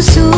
susu.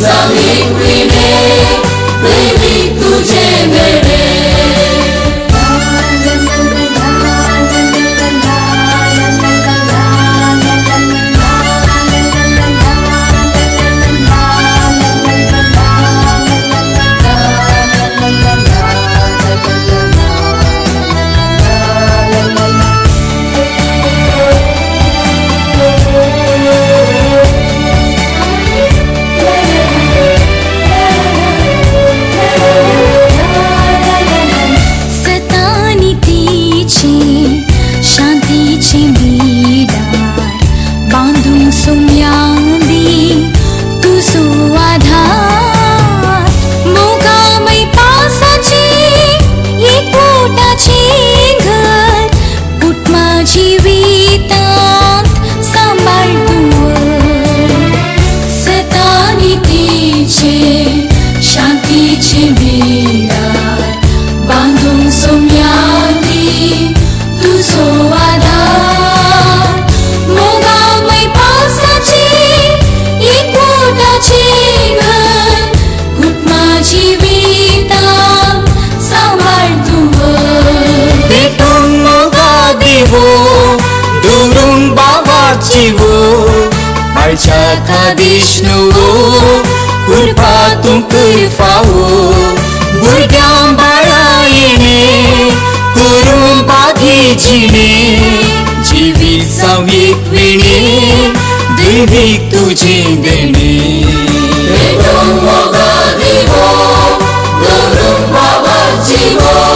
जिवीत सावीक विणे दैवीक तुझे आळच्या विष्णुवो कृपातून कृपावो भुरग्यां बाळा येणे करून बागेजीने जिवीत सावीक विणे दैवीक तुझे देणे भेटून मोगा दिवो दवरून बाबा जीवो